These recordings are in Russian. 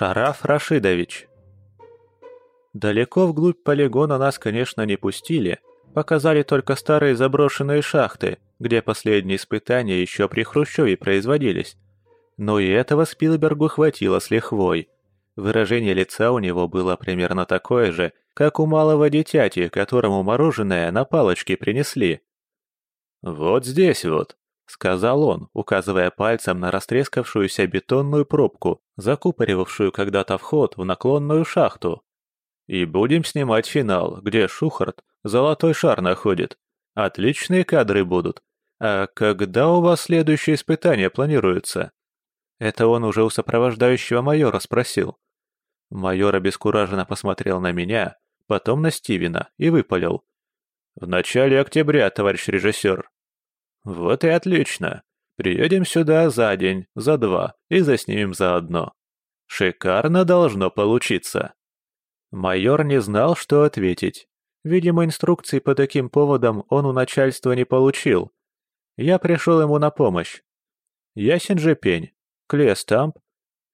Шараф Рашидович. Далеко вглубь полигона нас, конечно, не пустили. Показали только старые заброшенные шахты, где последние испытания еще при Хрущеве производились. Но и этого Спилбергу хватило с лихвой. Выражение лица у него было примерно такое же, как у малого дитяти, которому мороженое на палочке принесли. «Вот здесь вот», — сказал он, указывая пальцем на растрескавшуюся бетонную пробку, закупоривавшую когда-то вход в наклонную шахту. «И будем снимать финал, где Шухарт золотой шар находит. Отличные кадры будут. А когда у вас следующее испытание планируется?» Это он уже у сопровождающего майора спросил. Майор обескураженно посмотрел на меня, потом на Стивена и выпалил. «В начале октября, товарищ режиссер». «Вот и отлично. Приедем сюда за день, за два и заснимем заодно. Шикарно должно получиться». Майор не знал, что ответить. Видимо, инструкции по таким поводам он у начальства не получил. Я пришел ему на помощь. «Ясен же пень. Клея Стамп?»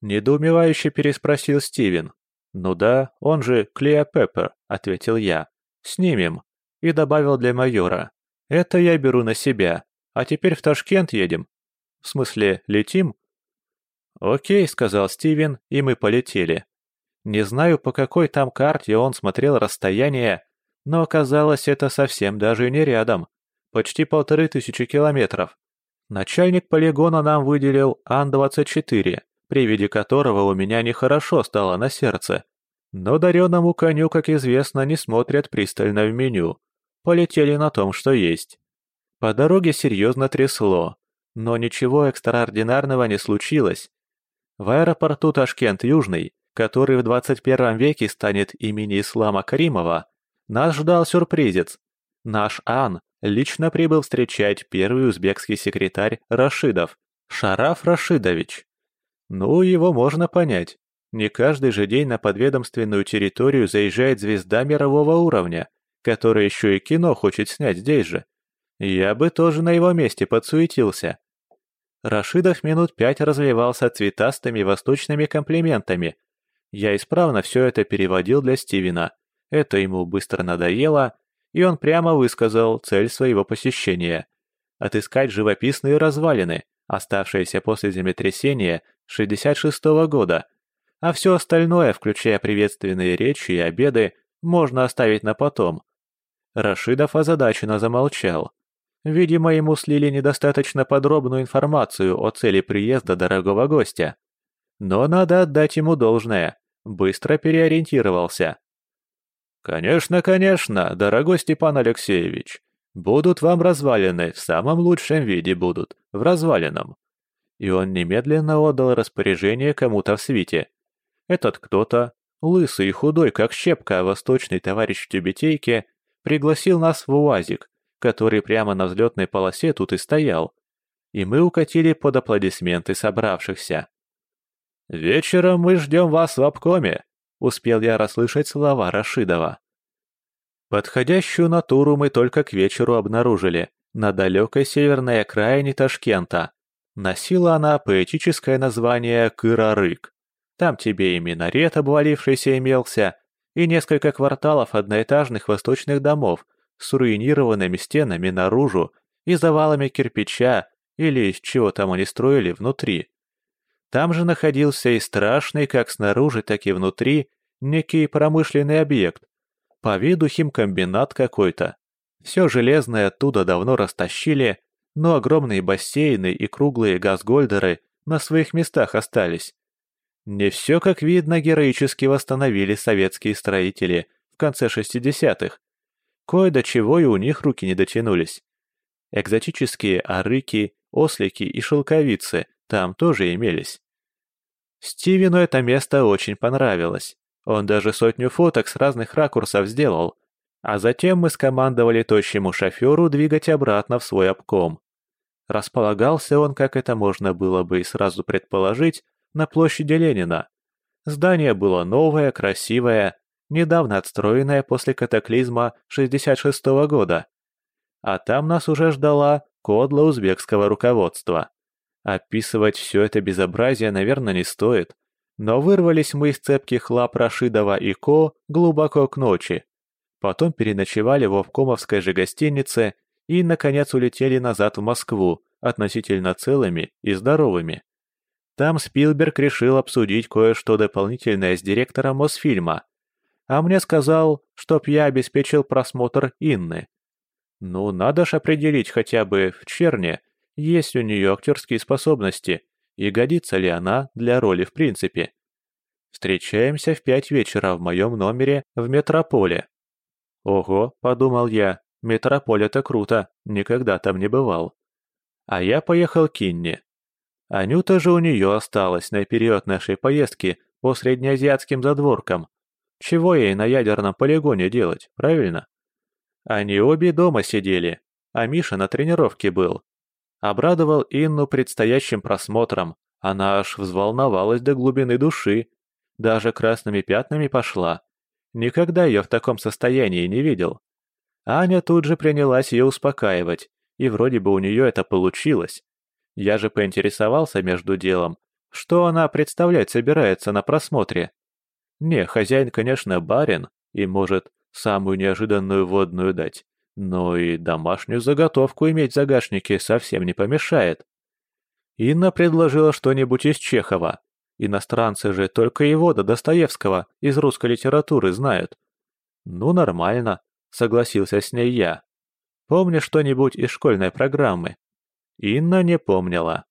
Недоумевающе переспросил Стивен. «Ну да, он же Клея Пеппер», — ответил я. «Снимем». И добавил для майора. «Это я беру на себя. А теперь в Ташкент едем. В смысле, летим? Окей, сказал Стивен, и мы полетели. Не знаю, по какой там карте он смотрел расстояние, но оказалось это совсем даже не рядом. Почти полторы тысячи километров. Начальник полигона нам выделил Ан-24, при виде которого у меня нехорошо стало на сердце. Но дареному коню, как известно, не смотрят пристально в меню. Полетели на том, что есть. По дороге серьезно трясло, но ничего экстраординарного не случилось. В аэропорту Ташкент-Южный, который в 21 веке станет имени Ислама Каримова, нас ждал сюрпризец. Наш Ан лично прибыл встречать первый узбекский секретарь Рашидов, Шараф Рашидович. Ну, его можно понять. Не каждый же день на подведомственную территорию заезжает звезда мирового уровня, которая еще и кино хочет снять здесь же. Я бы тоже на его месте подсуетился. Рашидов минут пять разливался цветастыми восточными комплиментами. Я исправно все это переводил для Стивена. Это ему быстро надоело, и он прямо высказал цель своего посещения. Отыскать живописные развалины, оставшиеся после землетрясения 66 -го года, а все остальное, включая приветственные речи и обеды, можно оставить на потом. Рашидов озадаченно замолчал. Видимо, ему слили недостаточно подробную информацию о цели приезда дорогого гостя. Но надо отдать ему должное. Быстро переориентировался. «Конечно, конечно, дорогой Степан Алексеевич. Будут вам развалины, в самом лучшем виде будут, в развалином». И он немедленно отдал распоряжение кому-то в свите. Этот кто-то, лысый и худой, как щепка, восточный товарищ в тюбетейке, пригласил нас в УАЗик, который прямо на взлетной полосе тут и стоял, и мы укатили под аплодисменты собравшихся. «Вечером мы ждем вас в обкоме», — успел я расслышать слова Рашидова. Подходящую натуру мы только к вечеру обнаружили, на далекой северной окраине Ташкента. Носила она поэтическое название Кырарык. Там тебе и минарет обвалившийся имелся, и несколько кварталов одноэтажных восточных домов, с руинированными стенами наружу и завалами кирпича или из чего там они строили внутри. Там же находился и страшный как снаружи, так и внутри некий промышленный объект. По виду химкомбинат какой-то. Все железное оттуда давно растащили, но огромные бассейны и круглые газгольдеры на своих местах остались. Не все, как видно, героически восстановили советские строители в конце 60-х, Кое до чего и у них руки не дотянулись. Экзотические арыки, ослики и шелковицы там тоже имелись. Стивену это место очень понравилось. Он даже сотню фоток с разных ракурсов сделал. А затем мы скомандовали тощему шоферу двигать обратно в свой обком. Располагался он, как это можно было бы и сразу предположить, на площади Ленина. Здание было новое, красивое, недавно отстроенная после катаклизма 66 -го года. А там нас уже ждала кодла узбекского руководства. Описывать все это безобразие, наверное, не стоит. Но вырвались мы из цепких лап Рашидова и Ко глубоко к ночи. Потом переночевали в Овкомовской же гостинице и, наконец, улетели назад в Москву, относительно целыми и здоровыми. Там Спилберг решил обсудить кое-что дополнительное с директором Мосфильма, а мне сказал, чтоб я обеспечил просмотр Инны. Ну, надо ж определить хотя бы в черне, есть у нее актерские способности, и годится ли она для роли в принципе. Встречаемся в пять вечера в моем номере в Метрополе. Ого, подумал я, Метрополь это круто, никогда там не бывал. А я поехал к Инне. Анюта же у нее осталась на период нашей поездки по среднеазиатским задворкам. Чего ей на ядерном полигоне делать, правильно? Они обе дома сидели, а Миша на тренировке был. Обрадовал Инну предстоящим просмотром, она аж взволновалась до глубины души, даже красными пятнами пошла. Никогда ее в таком состоянии не видел. Аня тут же принялась ее успокаивать, и вроде бы у нее это получилось. Я же поинтересовался между делом, что она представлять собирается на просмотре. Не, хозяин, конечно, барин, и может самую неожиданную водную дать, но и домашнюю заготовку иметь в загашнике совсем не помешает. Инна предложила что-нибудь из Чехова. Иностранцы же только его до Достоевского из русской литературы знают. Ну, нормально, согласился с ней я. Помнишь что-нибудь из школьной программы? Инна не помнила.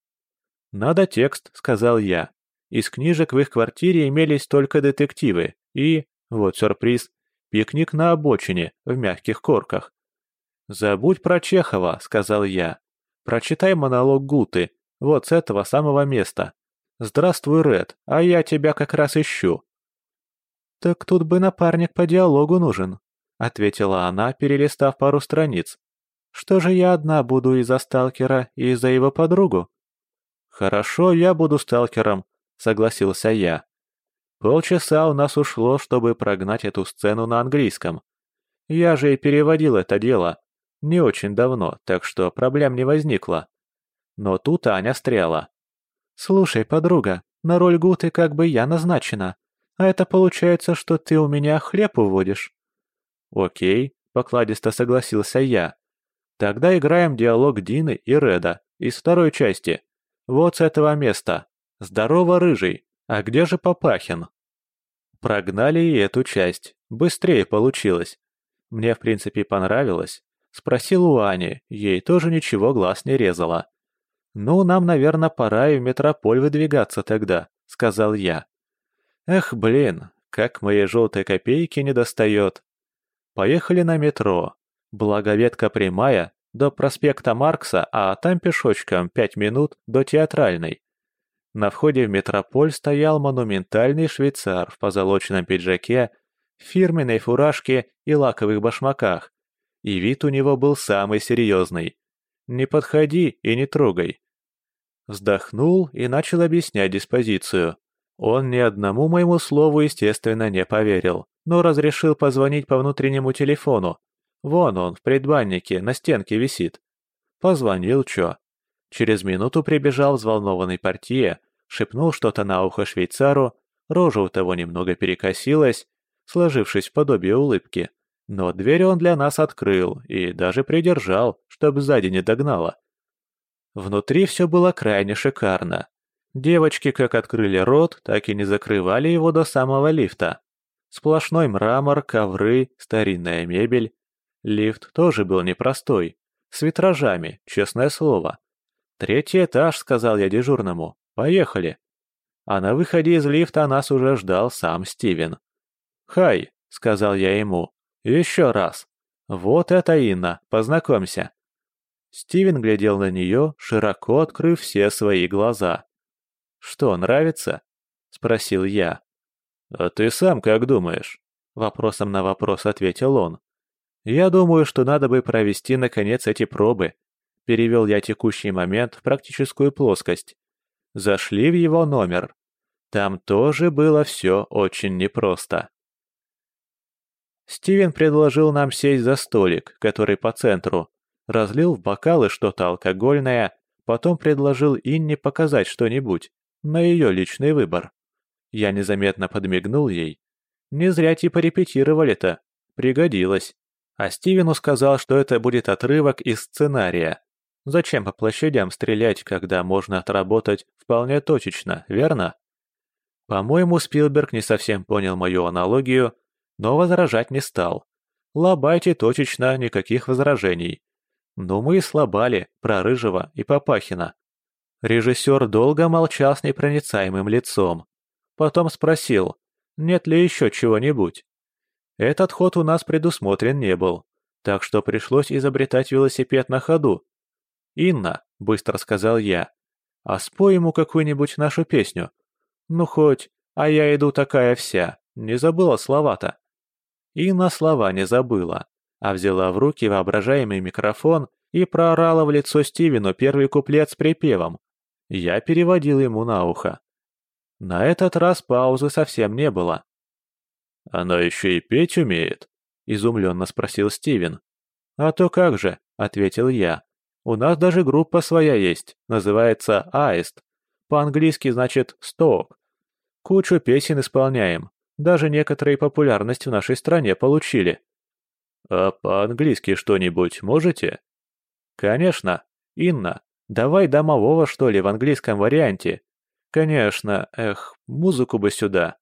«Надо текст», — сказал я. Из книжек в их квартире имелись только детективы и, вот сюрприз, пикник на обочине в мягких корках. «Забудь про Чехова», — сказал я. «Прочитай монолог Гуты, вот с этого самого места. Здравствуй, Ред, а я тебя как раз ищу». «Так тут бы напарник по диалогу нужен», — ответила она, перелистав пару страниц. Что же я одна буду из-за сталкера и из-за его подругу? Хорошо, я буду сталкером, согласился я. Полчаса у нас ушло, чтобы прогнать эту сцену на английском. Я же и переводил это дело. Не очень давно, так что проблем не возникло. Но тут Аня стряла. «Слушай, подруга, на роль Гуты как бы я назначена. А это получается, что ты у меня хлеб уводишь». «Окей», — покладисто согласился я. Тогда играем диалог Дины и Реда из второй части. Вот с этого места. Здорово, рыжий. А где же Папахин? Прогнали и эту часть. Быстрее получилось. Мне, в принципе, понравилось. Спросил у Ани, ей тоже ничего глаз не резало. «Ну, нам, наверное, пора и в метрополь выдвигаться тогда», — сказал я. «Эх, блин, как моей желтой копейки не достает». Поехали на метро. Благоветка прямая до проспекта Маркса, а там пешочком пять минут до театральной. На входе в метрополь стоял монументальный швейцар в позолоченном пиджаке, фирменной фуражке и лаковых башмаках. И вид у него был самый серьезный. «Не подходи и не трогай». Вздохнул и начал объяснять диспозицию. Он ни одному моему слову, естественно, не поверил, но разрешил позвонить по внутреннему телефону, Вон он, в предбаннике, на стенке висит. Позвонил чё. Через минуту прибежал взволнованный портье, шепнул что-то на ухо швейцару, рожа у того немного перекосилась, сложившись в подобие улыбки. Но дверь он для нас открыл и даже придержал, чтобы сзади не догнало. Внутри все было крайне шикарно. Девочки как открыли рот, так и не закрывали его до самого лифта. Сплошной мрамор, ковры, старинная мебель, Лифт тоже был непростой, с витражами, честное слово. «Третий этаж», — сказал я дежурному. «Поехали». А на выходе из лифта нас уже ждал сам Стивен. «Хай», — сказал я ему, — «еще раз. Вот это Инна, познакомься». Стивен глядел на нее, широко открыв все свои глаза. «Что, нравится?» — спросил я. «А ты сам как думаешь?» — вопросом на вопрос ответил он. «Я думаю, что надо бы провести, наконец, эти пробы», — перевел я текущий момент в практическую плоскость. Зашли в его номер. Там тоже было все очень непросто. Стивен предложил нам сесть за столик, который по центру, разлил в бокалы что-то алкогольное, потом предложил Инне показать что-нибудь, на ее личный выбор. Я незаметно подмигнул ей. Не зря типа репетировали-то. Пригодилось. А Стивену сказал, что это будет отрывок из сценария. Зачем по площадям стрелять, когда можно отработать вполне точечно, верно? По-моему, Спилберг не совсем понял мою аналогию, но возражать не стал. Лобайте точечно, никаких возражений. Но мы и слабали про Рыжего и Папахина. Режиссер долго молчал с непроницаемым лицом. Потом спросил, нет ли еще чего-нибудь. Этот ход у нас предусмотрен не был, так что пришлось изобретать велосипед на ходу. «Инна», — быстро сказал я, — «а спой ему какую-нибудь нашу песню. Ну хоть, а я иду такая вся, не забыла слова-то». Инна слова не забыла, а взяла в руки воображаемый микрофон и проорала в лицо Стивену первый куплет с припевом. Я переводил ему на ухо. На этот раз паузы совсем не было. «Она еще и петь умеет?» — изумленно спросил Стивен. «А то как же», — ответил я. «У нас даже группа своя есть, называется «Аист». По-английски значит «сток». Кучу песен исполняем, даже некоторые популярность в нашей стране получили». «А по-английски что-нибудь можете?» «Конечно. Инна, давай домового, что ли, в английском варианте?» «Конечно. Эх, музыку бы сюда».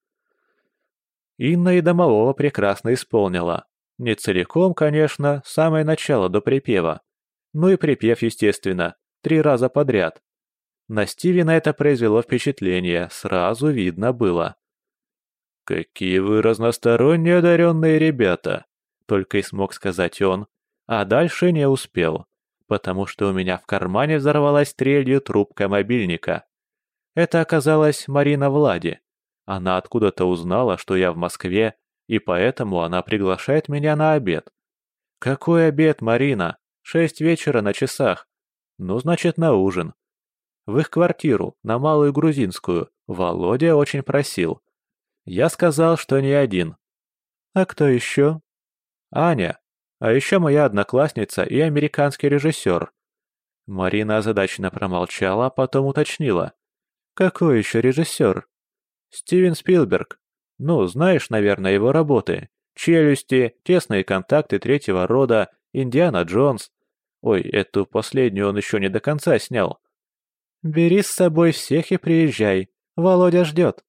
Инна и домового прекрасно исполнила. Не целиком, конечно, самое начало до припева. Ну и припев, естественно, три раза подряд. На Стивена это произвело впечатление, сразу видно было. «Какие вы разносторонне одаренные ребята!» Только и смог сказать он, а дальше не успел, потому что у меня в кармане взорвалась стрелью трубка мобильника. Это оказалась Марина Влади. Она откуда-то узнала, что я в Москве, и поэтому она приглашает меня на обед. Какой обед, Марина? Шесть вечера на часах. Ну, значит, на ужин. В их квартиру, на Малую Грузинскую, Володя очень просил. Я сказал, что не один. А кто еще? Аня. А еще моя одноклассница и американский режиссер. Марина озадаченно промолчала, а потом уточнила. Какой еще режиссер? Стивен Спилберг. Ну, знаешь, наверное, его работы. «Челюсти», «Тесные контакты третьего рода», «Индиана Джонс». Ой, эту последнюю он еще не до конца снял. «Бери с собой всех и приезжай. Володя ждет».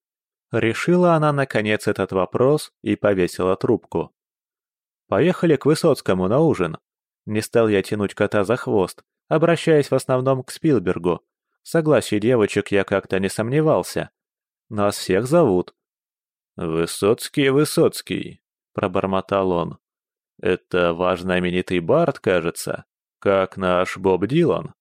Решила она, наконец, этот вопрос и повесила трубку. Поехали к Высоцкому на ужин. Не стал я тянуть кота за хвост, обращаясь в основном к Спилбергу. В согласии девочек я как-то не сомневался. Нас всех зовут». «Высоцкий, Высоцкий», — пробормотал он. «Это ваш знаменитый Барт, кажется, как наш Боб Дилан».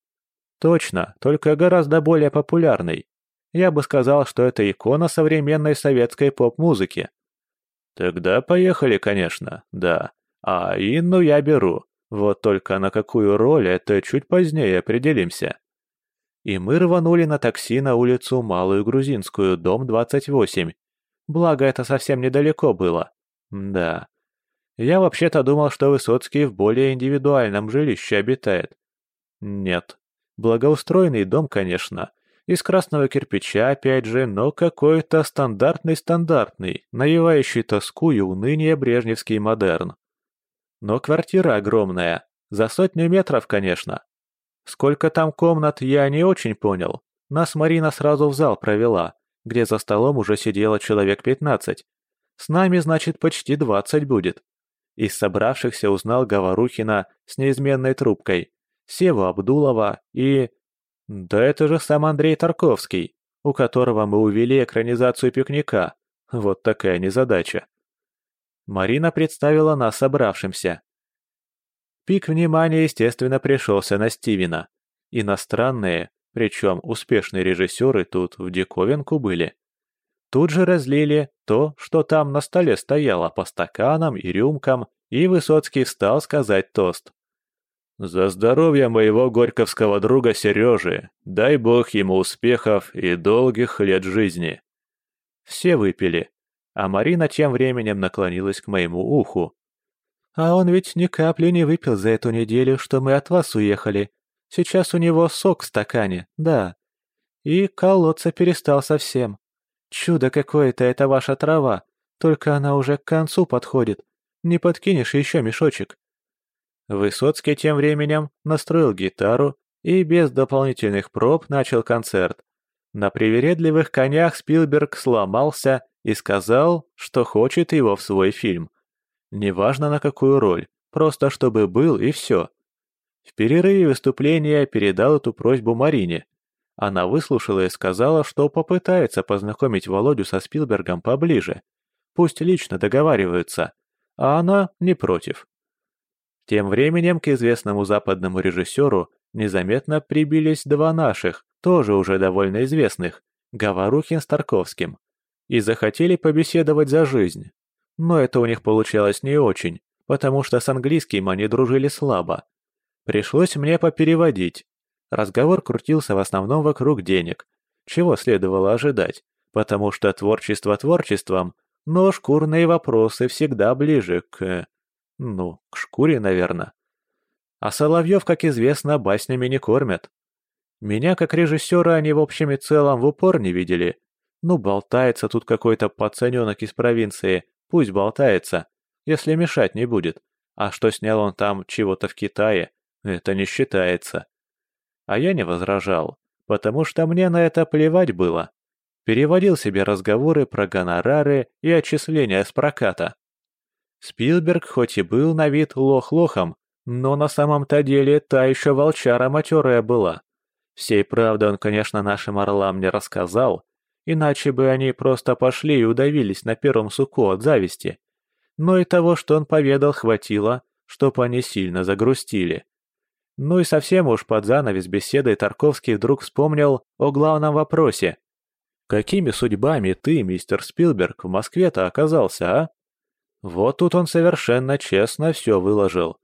«Точно, только гораздо более популярный. Я бы сказал, что это икона современной советской поп-музыки». «Тогда поехали, конечно, да. А Инну я беру. Вот только на какую роль, это чуть позднее определимся» и мы рванули на такси на улицу Малую Грузинскую, дом 28. Благо, это совсем недалеко было. Да. Я вообще-то думал, что Высоцкий в более индивидуальном жилище обитает. Нет. Благоустроенный дом, конечно. Из красного кирпича, опять же, но какой-то стандартный-стандартный, навевающий тоску и уныние брежневский модерн. Но квартира огромная. За сотню метров, конечно. Сколько там комнат, я не очень понял. Нас Марина сразу в зал провела, где за столом уже сидело человек пятнадцать. С нами, значит, почти двадцать будет. Из собравшихся узнал Говорухина с неизменной трубкой, Севу Абдулова и... Да это же сам Андрей Тарковский, у которого мы увели экранизацию пикника. Вот такая незадача. Марина представила нас собравшимся. Пик внимания, естественно, пришелся на Стивена. Иностранные, причем успешные режиссеры тут в диковинку были. Тут же разлили то, что там на столе стояло по стаканам и рюмкам, и Высоцкий стал сказать тост. «За здоровье моего горьковского друга Сережи, дай бог ему успехов и долгих лет жизни». Все выпили, а Марина тем временем наклонилась к моему уху. А он ведь ни капли не выпил за эту неделю, что мы от вас уехали. Сейчас у него сок в стакане, да. И колоться перестал совсем. Чудо какое-то это ваша трава, только она уже к концу подходит. Не подкинешь еще мешочек?» Высоцкий тем временем настроил гитару и без дополнительных проб начал концерт. На привередливых конях Спилберг сломался и сказал, что хочет его в свой фильм. Неважно на какую роль, просто чтобы был и все. В перерыве выступления передал эту просьбу Марине. Она выслушала и сказала, что попытается познакомить Володю со Спилбергом поближе. Пусть лично договариваются, а она не против. Тем временем к известному западному режиссеру незаметно прибились два наших, тоже уже довольно известных, Говорухин с Тарковским, и захотели побеседовать за жизнь. Но это у них получалось не очень, потому что с английским они дружили слабо. Пришлось мне попереводить. Разговор крутился в основном вокруг денег, чего следовало ожидать, потому что творчество творчеством, но шкурные вопросы всегда ближе к... Ну, к шкуре, наверное. А Соловьев, как известно, баснями не кормят. Меня, как режиссера, они в общем и целом в упор не видели. Ну, болтается тут какой-то пацаненок из провинции, пусть болтается, если мешать не будет. А что снял он там чего-то в Китае, это не считается. А я не возражал, потому что мне на это плевать было. Переводил себе разговоры про гонорары и отчисления с проката. Спилберг хоть и был на вид лох-лохом, но на самом-то деле та еще волчара матерая была. Всей правды он, конечно, нашим орлам не рассказал, иначе бы они просто пошли и удавились на первом суку от зависти. Но и того, что он поведал, хватило, чтоб они сильно загрустили. Ну и совсем уж под занавес беседы Тарковский вдруг вспомнил о главном вопросе. «Какими судьбами ты, мистер Спилберг, в Москве-то оказался, а?» Вот тут он совершенно честно все выложил.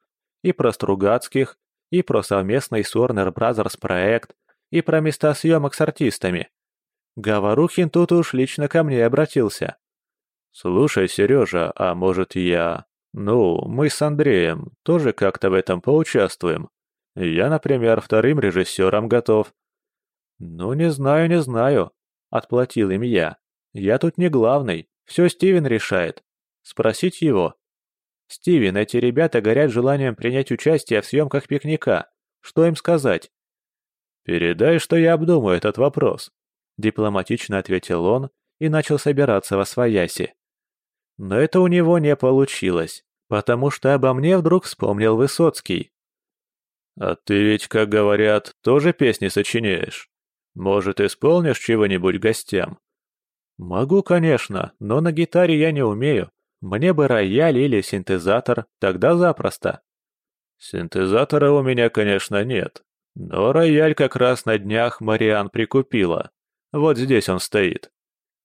И про Стругацких, и про совместный с Warner Brothers проект, и про места съемок с артистами. Говорухин тут уж лично ко мне обратился. «Слушай, Сережа, а может я... Ну, мы с Андреем тоже как-то в этом поучаствуем. Я, например, вторым режиссером готов». «Ну, не знаю, не знаю», — отплатил им я. «Я тут не главный, все Стивен решает. Спросить его. «Стивен, эти ребята горят желанием принять участие в съемках пикника. Что им сказать?» «Передай, что я обдумаю этот вопрос», — дипломатично ответил он и начал собираться во свояси. Но это у него не получилось, потому что обо мне вдруг вспомнил Высоцкий. «А ты ведь, как говорят, тоже песни сочиняешь? Может, исполнишь чего-нибудь гостям?» «Могу, конечно, но на гитаре я не умею. Мне бы рояль или синтезатор, тогда запросто. Синтезатора у меня, конечно, нет. Но рояль как раз на днях Мариан прикупила. Вот здесь он стоит.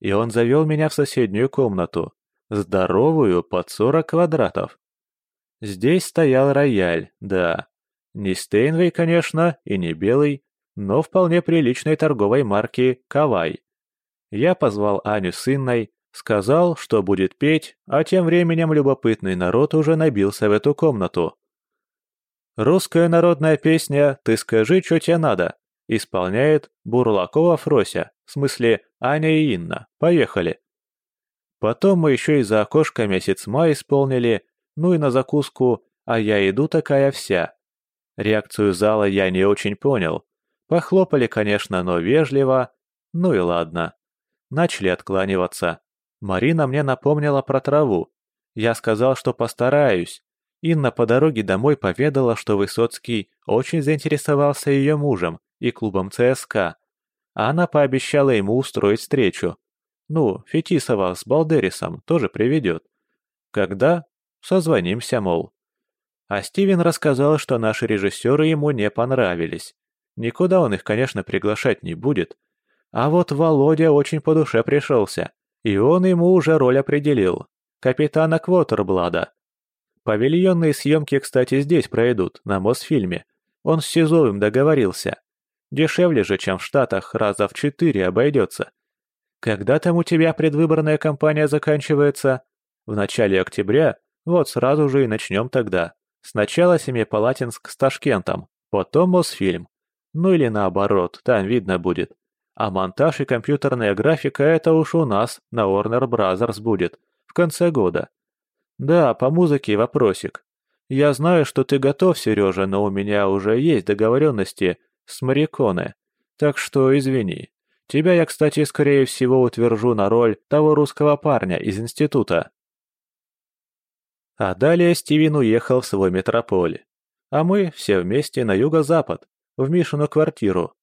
И он завел меня в соседнюю комнату. Здоровую, под 40 квадратов. Здесь стоял рояль, да. Не Стейнвей, конечно, и не белый, но вполне приличной торговой марки «Кавай». Я позвал Аню с Инной, Сказал, что будет петь, а тем временем любопытный народ уже набился в эту комнату. Русская народная песня «Ты скажи, что тебе надо» исполняет Бурлакова Фрося, в смысле Аня и Инна. Поехали. Потом мы еще и за окошко месяц май исполнили, ну и на закуску «А я иду такая вся». Реакцию зала я не очень понял. Похлопали, конечно, но вежливо. Ну и ладно. Начали откланиваться. Марина мне напомнила про траву. Я сказал, что постараюсь. Инна по дороге домой поведала, что Высоцкий очень заинтересовался ее мужем и клубом ЦСКА. А она пообещала ему устроить встречу. Ну, Фетисова с Балдерисом тоже приведет. Когда? Созвонимся, мол. А Стивен рассказал, что наши режиссеры ему не понравились. Никуда он их, конечно, приглашать не будет. А вот Володя очень по душе пришелся. И он ему уже роль определил. Капитана Квотерблада. Павильонные съемки, кстати, здесь пройдут, на Мосфильме. Он с Сизовым договорился. Дешевле же, чем в Штатах, раза в четыре обойдется. Когда там у тебя предвыборная кампания заканчивается? В начале октября? Вот сразу же и начнем тогда. Сначала Семипалатинск с Ташкентом, потом Мосфильм. Ну или наоборот, там видно будет. А монтаж и компьютерная графика — это уж у нас на Warner Brothers будет в конце года. Да, по музыке вопросик. Я знаю, что ты готов, Сережа, но у меня уже есть договоренности с Мариконе. Так что извини. Тебя я, кстати, скорее всего утвержу на роль того русского парня из института. А далее Стивен уехал в свой метрополь. А мы все вместе на юго-запад, в Мишину квартиру.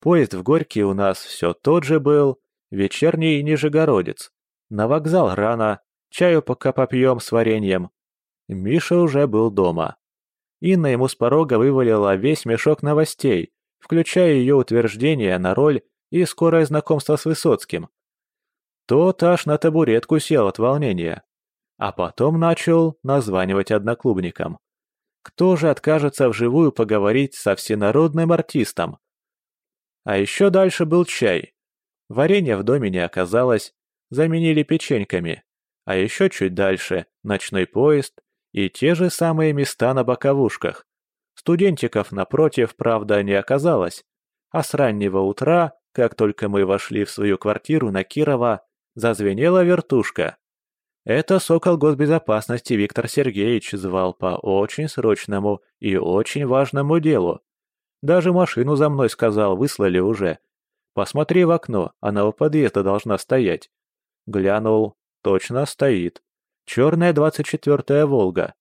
Поезд в Горький у нас все тот же был, вечерний Нижегородец. На вокзал рано, чаю пока попьем с вареньем. Миша уже был дома. Инна ему с порога вывалила весь мешок новостей, включая ее утверждение на роль и скорое знакомство с Высоцким. Тот аж на табуретку сел от волнения. А потом начал названивать одноклубникам. Кто же откажется вживую поговорить со всенародным артистом? А еще дальше был чай. Варенья в доме не оказалось, заменили печеньками. А еще чуть дальше ночной поезд и те же самые места на боковушках. Студентиков, напротив, правда, не оказалось. А с раннего утра, как только мы вошли в свою квартиру на Кирова, зазвенела вертушка. Это сокол госбезопасности Виктор Сергеевич звал по очень срочному и очень важному делу. Даже машину за мной, сказал, выслали уже. Посмотри в окно, она у подъезда должна стоять. Глянул, точно стоит. Черная двадцать четвертая «Волга».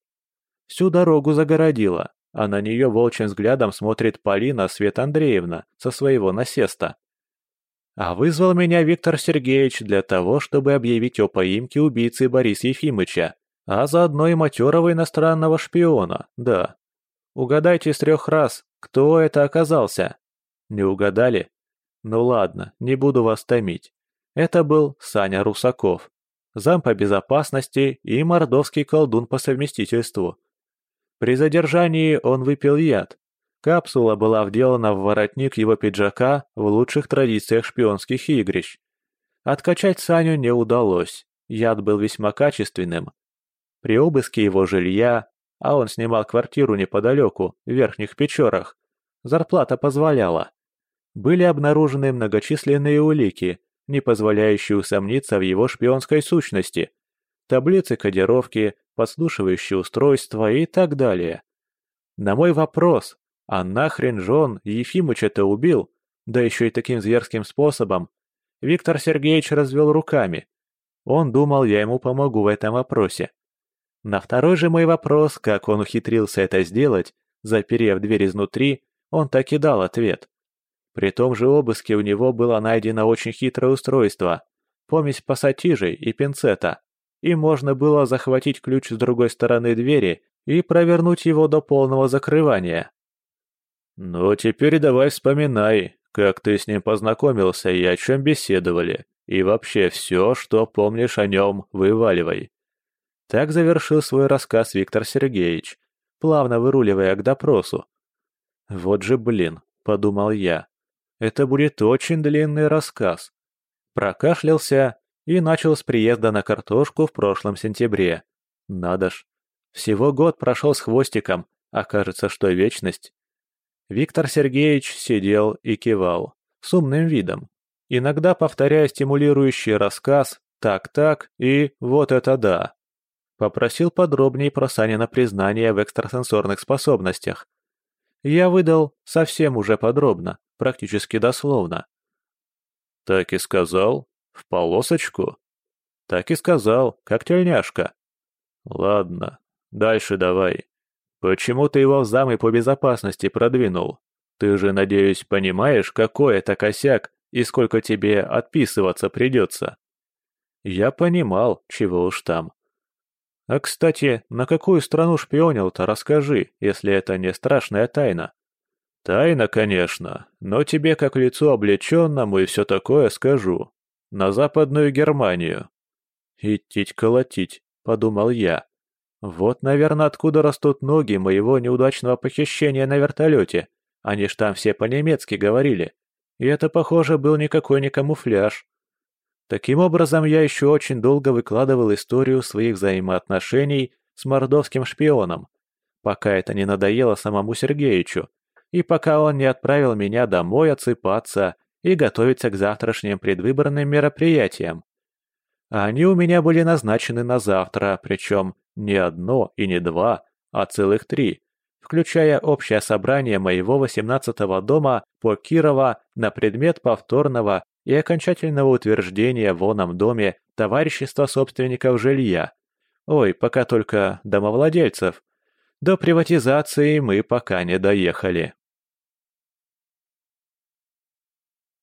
Всю дорогу загородила, а на нее волчьим взглядом смотрит Полина Свет Андреевна со своего насеста. А вызвал меня Виктор Сергеевич для того, чтобы объявить о поимке убийцы Бориса Ефимыча, а заодно и матерого иностранного шпиона, да. Угадайте с трех раз, кто это оказался. Не угадали? Ну ладно, не буду вас томить. Это был Саня Русаков, зам по безопасности и мордовский колдун по совместительству. При задержании он выпил яд, Капсула была вделана в воротник его пиджака в лучших традициях шпионских игрищ. Откачать Саню не удалось, яд был весьма качественным. При обыске его жилья, а он снимал квартиру неподалеку, в Верхних Печорах, зарплата позволяла. Были обнаружены многочисленные улики, не позволяющие усомниться в его шпионской сущности, таблицы кодировки, подслушивающие устройства и так далее. На мой вопрос, а нахрен же он Ефимыча-то убил, да еще и таким зверским способом? Виктор Сергеевич развел руками. Он думал, я ему помогу в этом вопросе. На второй же мой вопрос, как он ухитрился это сделать, заперев дверь изнутри, он так и дал ответ. При том же обыске у него было найдено очень хитрое устройство, помесь пассатижей и пинцета, и можно было захватить ключ с другой стороны двери и провернуть его до полного закрывания. «Ну, теперь давай вспоминай, как ты с ним познакомился и о чем беседовали, и вообще все, что помнишь о нем, вываливай». Так завершил свой рассказ Виктор Сергеевич, плавно выруливая к допросу. «Вот же блин», — подумал я, — «это будет очень длинный рассказ». Прокашлялся и начал с приезда на картошку в прошлом сентябре. Надо ж, всего год прошел с хвостиком, а кажется, что вечность. Виктор Сергеевич сидел и кивал, с умным видом, иногда повторяя стимулирующий рассказ «так-так» и «вот это да». Попросил подробнее про Санина признание в экстрасенсорных способностях. Я выдал совсем уже подробно, практически дословно. «Так и сказал? В полосочку?» «Так и сказал, как тельняшка». «Ладно, дальше давай. Почему ты его в замы по безопасности продвинул? Ты же, надеюсь, понимаешь, какой это косяк и сколько тебе отписываться придется?» Я понимал, чего уж там. А, кстати, на какую страну шпионил-то расскажи, если это не страшная тайна. Тайна, конечно, но тебе как лицу облеченному и все такое скажу. На Западную Германию. Идти колотить, подумал я. Вот, наверное, откуда растут ноги моего неудачного похищения на вертолете. Они ж там все по-немецки говорили. И это, похоже, был никакой не камуфляж. Таким образом, я еще очень долго выкладывал историю своих взаимоотношений с мордовским шпионом, пока это не надоело самому Сергеичу, и пока он не отправил меня домой отсыпаться и готовиться к завтрашним предвыборным мероприятиям. Они у меня были назначены на завтра, причем не одно и не два, а целых три, включая общее собрание моего 18-го дома по Кирова на предмет повторного и окончательного утверждения в оном доме товарищества собственников жилья. Ой, пока только домовладельцев. До приватизации мы пока не доехали.